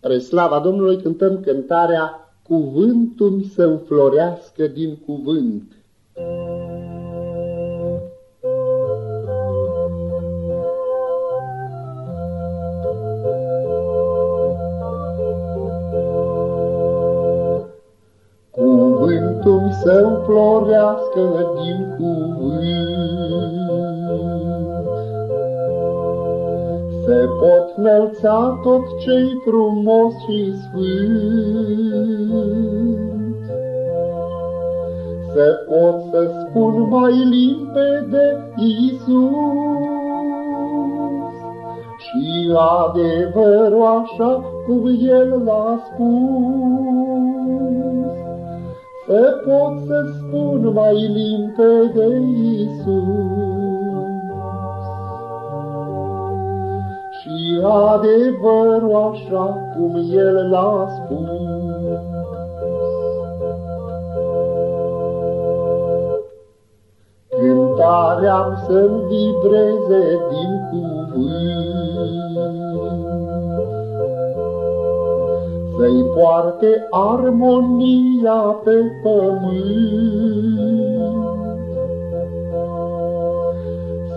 Spre slava Domnului cântăm cântarea Cuvântul să înflorească din cuvânt. Cuvântul să înflorească din cuvânt. Se pot înălța tot ce-i frumos și sfânt. Se pot să spun mai limpede Iisus și adevărul așa cum El l-a spus. Se pot să spun mai limpede Iisus și adevărul așa cum el l-a spus. Cântarea să-mi vibreze din cuvânt, Să-i poarte armonia pe pământ,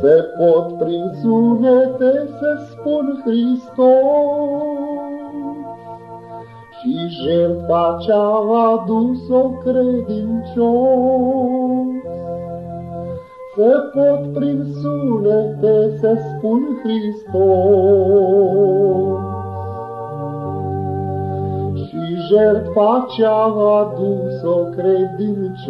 se pot prin sunete să spun Hristos și jertfa ce-a adus-o credincios. Se pot prin sunete să spun Hristos și jertfa ce-a adus-o credincios.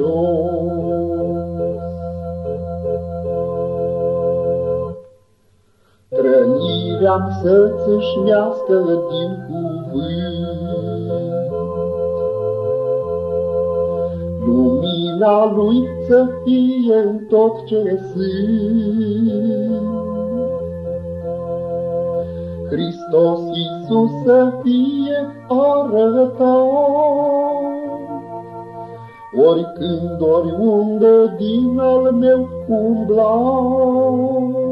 Trănirea-mi să-ți îșmească din cuvânt. Lumina lui să fie în tot ce sunt. Hristos Iisus să fie arătat, Oricând, oriunde din al meu umblat.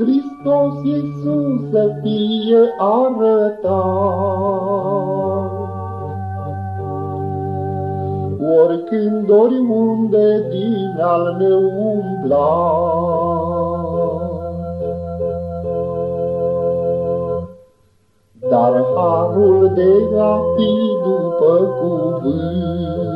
Hristos Iisus să fie arătat. Oricând, oriunde din al meu umbla. Dar harul de a fi după cuvânt,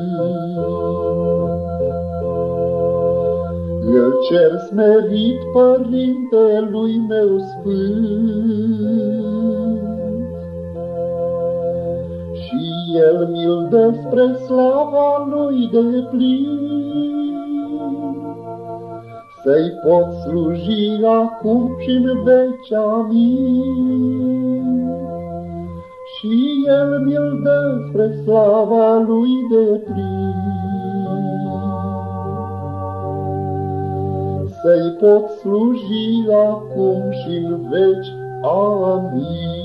cer smerit părintelui meu sfânt. Și el mi-l dă spre slava lui de plin. Să-i pot sluji acum și în veci amin. Și el mi-l dă spre slava lui de plin. Să-i pot sluji acum și în veci. Amin.